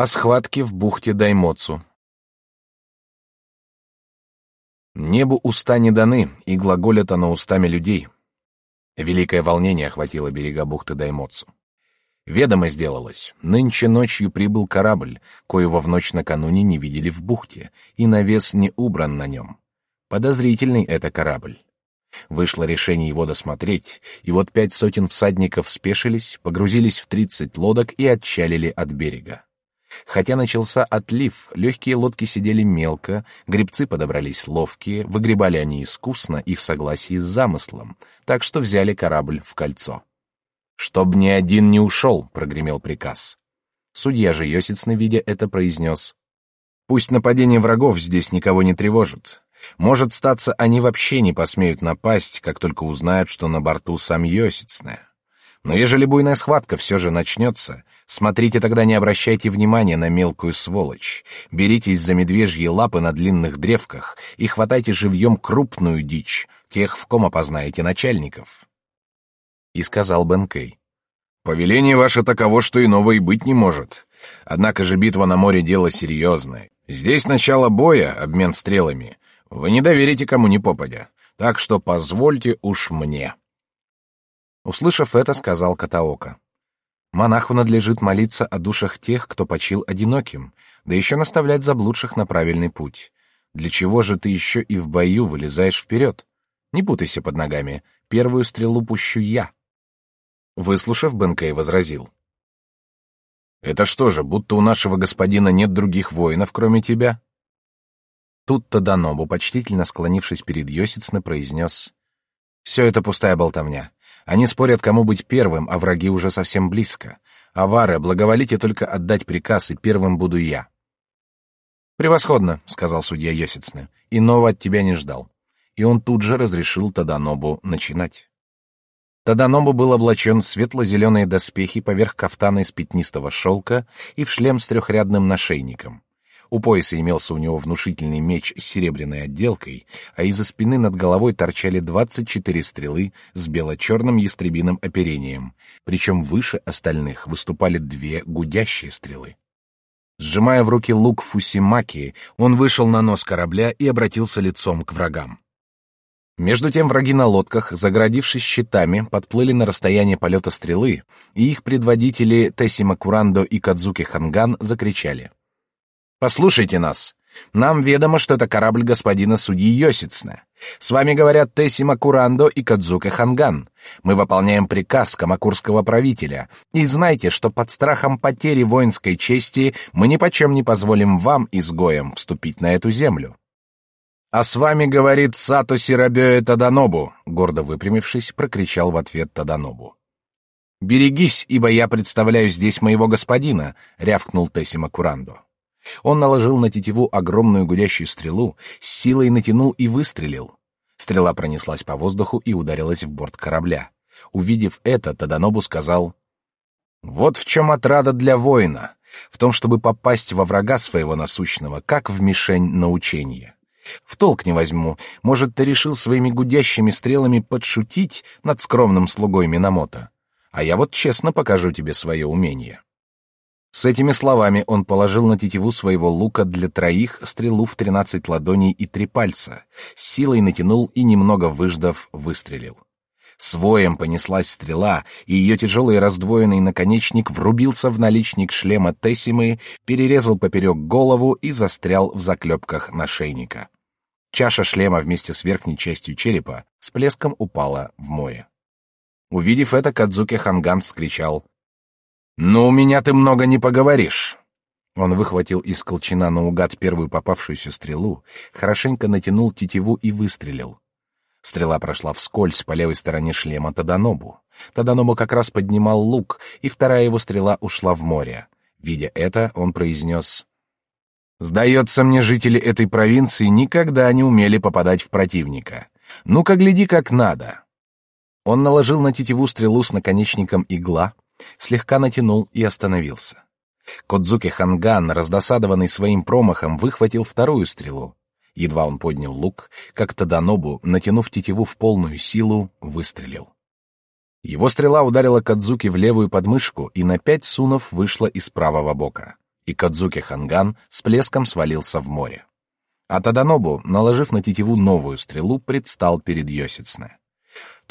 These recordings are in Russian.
О схватке в бухте Даймоцу. Небу уста не даны, и глаголят оно устами людей. Великое волнение охватило берега бухты Даймоцу. Ведомо сделалось, нынче ночью прибыл корабль, коего в ночь накануне не видели в бухте, и навес не убран на нем. Подозрительный это корабль. Вышло решение его досмотреть, и вот пять сотен всадников спешились, погрузились в тридцать лодок и отчалили от берега. Хотя начался отлив, легкие лодки сидели мелко, гребцы подобрались ловкие, выгребали они искусно и в согласии с замыслом, так что взяли корабль в кольцо. «Чтоб ни один не ушел», — прогремел приказ. Судья же Йосицный, видя это, произнес. «Пусть нападение врагов здесь никого не тревожит. Может, статься, они вообще не посмеют напасть, как только узнают, что на борту сам Йосицный. Но ежели буйная схватка все же начнется, смотрите тогда не обращайте внимания на мелкую сволочь. Беритесь за медвежьи лапы на длинных древках и хватайте живьем крупную дичь, тех, в ком опознаете начальников. И сказал Бенкей. Повеление ваше таково, что иного и быть не может. Однако же битва на море дело серьезное. Здесь начало боя, обмен стрелами. Вы не доверите кому ни попадя. Так что позвольте уж мне. Услышав это, сказал Катаока. Монаху надлежит молиться о душах тех, кто почил одиноким, да еще наставлять заблудших на правильный путь. Для чего же ты еще и в бою вылезаешь вперед? Не путайся под ногами, первую стрелу пущу я. Выслушав, Бенкей возразил. Это что же, будто у нашего господина нет других воинов, кроме тебя? Тут-то Данобу, почтительно склонившись перед Йосицна, произнес все это пустая болтовня. Они спорят, кому быть первым, а враги уже совсем близко. Авары, благоволите только отдать приказ, и первым буду я. Превосходно, сказал судья Йосицне. Иного от тебя не ждал. И он тут же разрешил Таданобу начинать. Таданобу был облачен в светло-зеленые доспехи поверх кафтана из пятнистого шелка и в шлем с трехрядным нашейником. У пояса имелся у него внушительный меч с серебряной отделкой, а из-за спины над головой торчали двадцать четыре стрелы с бело-черным ястребиным оперением, причем выше остальных выступали две гудящие стрелы. Сжимая в руки лук Фусимаки, он вышел на нос корабля и обратился лицом к врагам. Между тем враги на лодках, загородившись щитами, подплыли на расстояние полета стрелы, и их предводители Тессима Курандо и Кадзуки Ханган закричали. Послушайте нас. Нам ведомо, что это корабль господина судьи Йосицна. С вами говорят Тессима Курандо и Кадзука Ханган. Мы выполняем приказ камакурского правителя. И знайте, что под страхом потери воинской чести мы ни почем не позволим вам, изгоям, вступить на эту землю. А с вами говорит Сато Сирабёэ Таданобу, гордо выпрямившись, прокричал в ответ Таданобу. Берегись, ибо я представляю здесь моего господина, рявкнул Тессима Курандо. Он наложил на тетиву огромную гудящую стрелу, с силой натянул и выстрелил. Стрела пронеслась по воздуху и ударилась в борт корабля. Увидев это, Таданобу сказал: "Вот в чем отрада для воина, в том, чтобы попасть во врага своего насущного, как в мишень на учение. В толк не возьму. Может, ты решил своими гудящими стрелами подшутить над скромным слугой Минамото? А я вот честно покажу тебе свое умение." С этими словами он положил на тетиву своего лука для троих стрелу в тринадцать ладоней и три пальца, силой натянул и, немного выждав, выстрелил. С воем понеслась стрела, и ее тяжелый раздвоенный наконечник врубился в наличник шлема Тессимы, перерезал поперек голову и застрял в заклепках нашейника. Чаша шлема вместе с верхней частью черепа с плеском упала в море. Увидев это, Кадзуки Ханган вскричал «Ну, у меня ты много не поговоришь». Он выхватил из колчана наугад первую попавшуюся стрелу, хорошенько натянул тетиву и выстрелил. Стрела прошла вскользь по левой стороне шлема Таданобу. Таданобу как раз поднимал лук, и вторая его стрела ушла в море. Видя это, он произнес... «Сдается мне, жители этой провинции никогда не умели попадать в противника. Ну-ка, гляди, как надо». Он наложил на тетиву стрелу с наконечником игла, слегка натянул и остановился. Кодзуки Ханган, раздосадованный своим промахом, выхватил вторую стрелу. Едва он поднял лук, как Таданобу, натянув тетиву в полную силу, выстрелил. Его стрела ударила Кадзуки в левую подмышку и на пять сунов вышла из правого бока. и Кадзуки Ханган с плеском свалился в море. А Таданобу, наложив на тетиву новую стрелу, предстал перед Йосицне.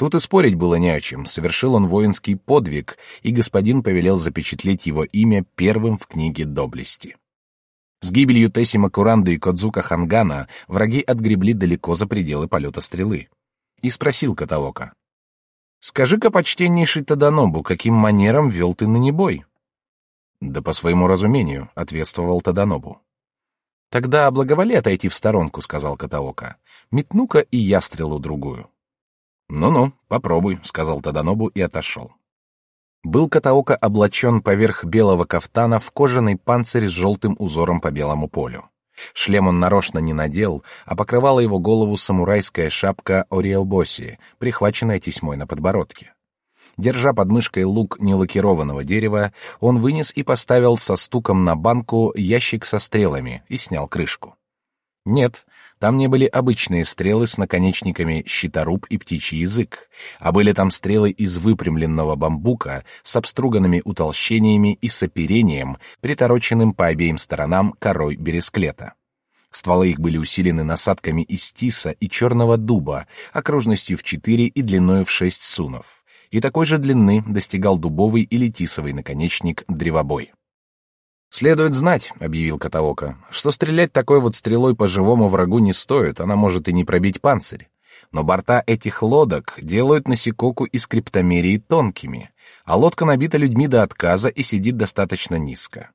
Тут и спорить было не о чем, совершил он воинский подвиг, и господин повелел запечатлеть его имя первым в книге доблести. С гибелью Тессима Куранды и Кодзука Хангана враги отгребли далеко за пределы полета стрелы. И спросил Катаока. «Скажи-ка, почтеннейший Таданобу, каким манером вел ты на небой?» «Да по своему разумению», — ответствовал Таданобу. «Тогда благоволи отойти в сторонку», — сказал Катаока. «Метну-ка и я стрелу другую». «Ну-ну, попробуй», — сказал Таданобу и отошел. Был Катаока облачен поверх белого кафтана в кожаный панцирь с желтым узором по белому полю. Шлем он нарочно не надел, а покрывала его голову самурайская шапка Ориэлбоси, прихваченная тесьмой на подбородке. Держа под мышкой лук нелакированного дерева, он вынес и поставил со стуком на банку ящик со стрелами и снял крышку. Нет, там не были обычные стрелы с наконечниками щиторуб и птичий язык, а были там стрелы из выпрямленного бамбука с обструганными утолщениями и с оперением, притороченным по обеим сторонам корой бересклета. Стволы их были усилены насадками из тиса и черного дуба, окружностью в четыре и длиною в шесть сунов. И такой же длины достигал дубовый или тисовый наконечник древобой. «Следует знать», — объявил Катаока, — «что стрелять такой вот стрелой по живому врагу не стоит, она может и не пробить панцирь. Но борта этих лодок делают насекоку из криптомерии тонкими, а лодка набита людьми до отказа и сидит достаточно низко.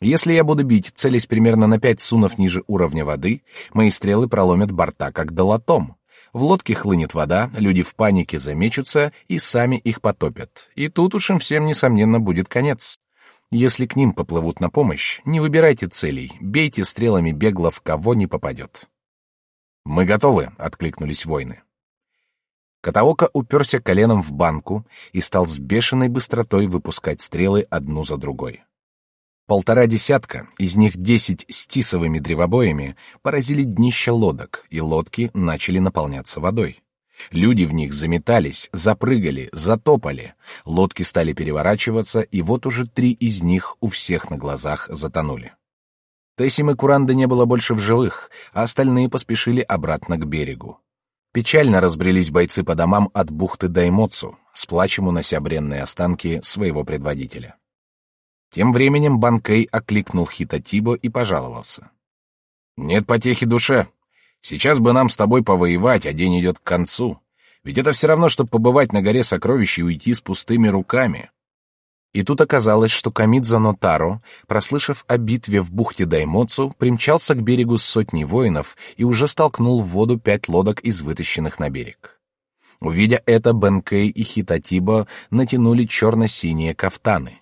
Если я буду бить, целясь примерно на пять сунов ниже уровня воды, мои стрелы проломят борта, как долотом. В лодке хлынет вода, люди в панике замечутся и сами их потопят. И тут уж им всем, несомненно, будет конец. Если к ним поплывут на помощь, не выбирайте целей, бейте стрелами бегло в кого не попадет. Мы готовы, откликнулись воины. Катаока уперся коленом в банку и стал с бешеной быстротой выпускать стрелы одну за другой. Полтора десятка, из них десять с тисовыми древобоями, поразили днища лодок, и лодки начали наполняться водой. Люди в них заметались, запрыгали, затопали. Лодки стали переворачиваться, и вот уже три из них у всех на глазах затонули. Тессим и Куранда не было больше в живых, а остальные поспешили обратно к берегу. Печально разбрелись бойцы по домам от бухты Даймоцу, с плачем унося бренные останки своего предводителя. Тем временем Банкей окликнул Хитатибо и пожаловался. «Нет потехи душе. Сейчас бы нам с тобой повоевать, а день идет к концу. Ведь это все равно, чтобы побывать на горе сокровищ и уйти с пустыми руками. И тут оказалось, что Камидза Нотаро, прослышав о битве в бухте Даймоцу, примчался к берегу с сотней воинов и уже столкнул в воду пять лодок из вытащенных на берег. Увидя это, Бенкей и Хитатибо натянули черно-синие кафтаны.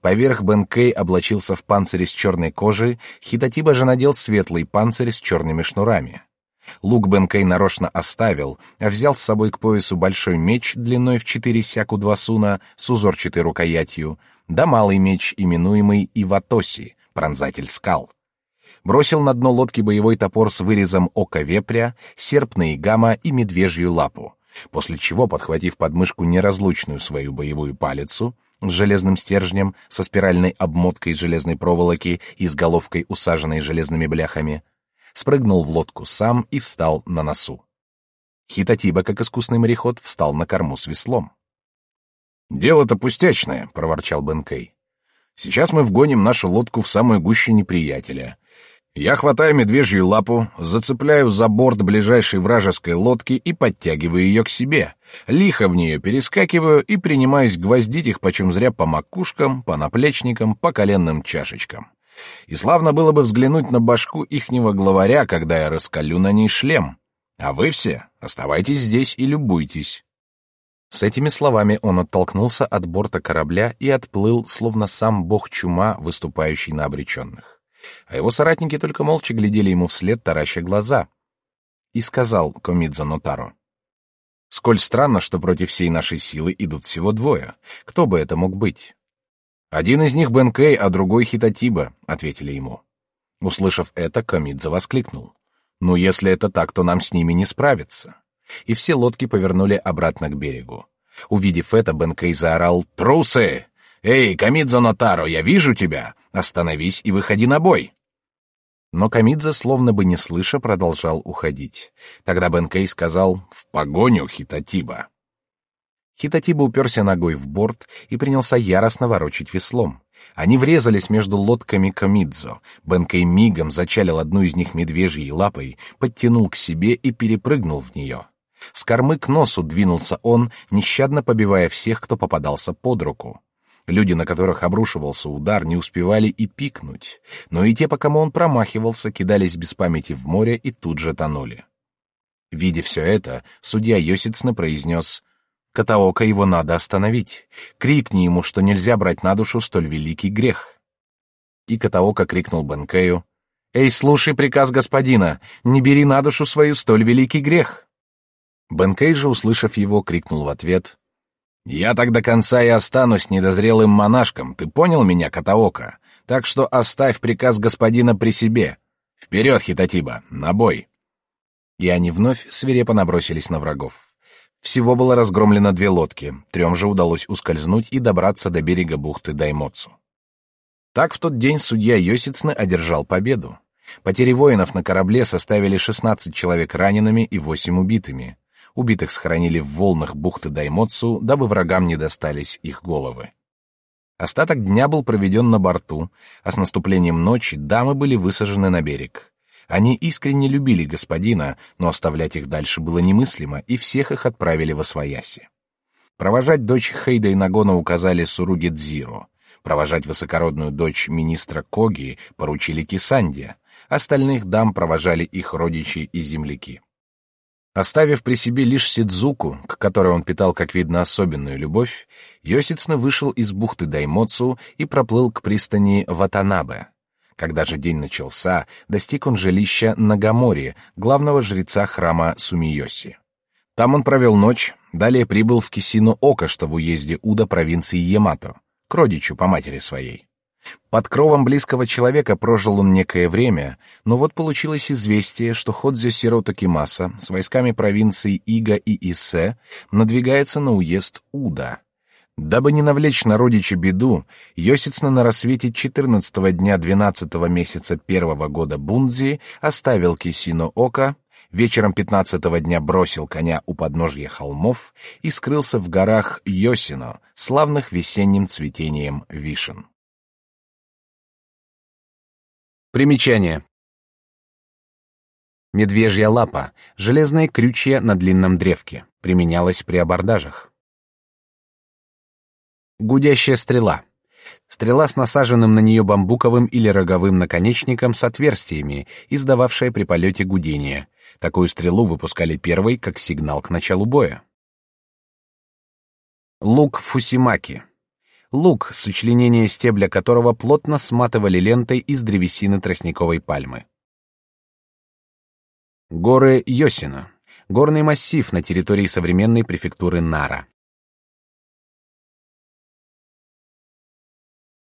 Поверх Бенкей облачился в панцирь из черной кожи, Хитатиба же надел светлый панцирь с черными шнурами. Лук Бенкей нарочно оставил, а взял с собой к поясу большой меч длиной в четыре сяку два суна с узорчатой рукоятью, да малый меч, именуемый Иватоси, пронзатель скал. Бросил на дно лодки боевой топор с вырезом ока вепря, серп наигама и медвежью лапу, после чего, подхватив подмышку неразлучную свою боевую палицу, с железным стержнем, со спиральной обмоткой железной проволоки и с головкой, усаженной железными бляхами, спрыгнул в лодку сам и встал на носу. Хитатиба, как искусный мореход, встал на корму с веслом. «Дело-то пустячное», — проворчал Бенкей. «Сейчас мы вгоним нашу лодку в самую гущу неприятеля. Я хватаю медвежью лапу, зацепляю за борт ближайшей вражеской лодки и подтягиваю ее к себе. Лихо в нее перескакиваю и принимаюсь гвоздить их почем зря по макушкам, по наплечникам, по коленным чашечкам. И славно было бы взглянуть на башку ихнего главаря, когда я раскалю на ней шлем. А вы все оставайтесь здесь и любуйтесь. С этими словами он оттолкнулся от борта корабля и отплыл, словно сам бог чума, выступающий на обреченных. А его соратники только молча глядели ему вслед, тараща глаза. И сказал Комидзо Нотаро. «Сколь странно, что против всей нашей силы идут всего двое. Кто бы это мог быть?» «Один из них Бенкей, а другой Хитатиба», — ответили ему. Услышав это, Камидзе воскликнул. «Ну, если это так, то нам с ними не справиться». И все лодки повернули обратно к берегу. Увидев это, Бенкей заорал «Трусы! «Эй, Камидзо Нотаро, я вижу тебя! Остановись и выходи на бой!» Но Камидзо, словно бы не слыша, продолжал уходить. Тогда Бенкей сказал «В погоню, Хитатиба!» Хитатиба уперся ногой в борт и принялся яростно ворочить веслом. Они врезались между лодками Камидзо. Бенкей мигом зачалил одну из них медвежьей лапой, подтянул к себе и перепрыгнул в нее. С кормы к носу двинулся он, нещадно побивая всех, кто попадался под руку. Люди, на которых обрушивался удар, не успевали и пикнуть, но и те, по кому он промахивался, кидались без памяти в море и тут же тонули. Видя все это, судья Йосицна произнес «Катаока его надо остановить. Крикни ему, что нельзя брать на душу столь великий грех». И Катаока крикнул Бенкею «Эй, слушай приказ господина, не бери на душу свою столь великий грех». Бенкей же, услышав его, крикнул в ответ я так до конца и останусь недозрелым монашком, ты понял меня, Катаока? Так что оставь приказ господина при себе. Вперед, Хитатиба, на бой!» И они вновь свирепо набросились на врагов. Всего было разгромлено две лодки, трем же удалось ускользнуть и добраться до берега бухты Даймоцу. Так в тот день судья Йосицны одержал победу. Потери воинов на корабле составили 16 человек ранеными и 8 убитыми. Убитых схоронили в волнах бухты Даймоцу, дабы врагам не достались их головы. Остаток дня был проведен на борту, а с наступлением ночи дамы были высажены на берег. Они искренне любили господина, но оставлять их дальше было немыслимо, и всех их отправили во свояси. Провожать дочь Хейда и Нагона указали Суруги Дзиро. Провожать высокородную дочь министра Коги поручили Кисанде. Остальных дам провожали их родичи и земляки. Оставив при себе лишь Сидзуку, к которой он питал, как видно, особенную любовь, Йосицна вышел из бухты Даймоцу и проплыл к пристани Ватанабе. Когда же день начался, достиг он жилища Нагамори, главного жреца храма Сумиоси. Там он провел ночь, далее прибыл в Кисину Ока, что в уезде Уда провинции Ямато, к родичу по матери своей. Под кровом близкого человека прожил он некое время, но вот получилось известие, что Ходзё Сирота Кимаса с войсками провинций Ига и Иссе надвигается на уезд Уда. Дабы не навлечь на родича беду, Йосицна на рассвете 14 дня 12 месяца первого года Бунзи оставил Кисино Ока, вечером 15 дня бросил коня у подножья холмов и скрылся в горах Йосино, славных весенним цветением вишен. Примечание. Медвежья лапа — железное крючье на длинном древке. Применялось при абордажах. Гудящая стрела. Стрела с насаженным на нее бамбуковым или роговым наконечником с отверстиями, издававшая при полете гудение. Такую стрелу выпускали первой, как сигнал к началу боя. Лук фусимаки лук, сочленение стебля которого плотно сматывали лентой из древесины тростниковой пальмы. Горы Йосина. Горный массив на территории современной префектуры Нара.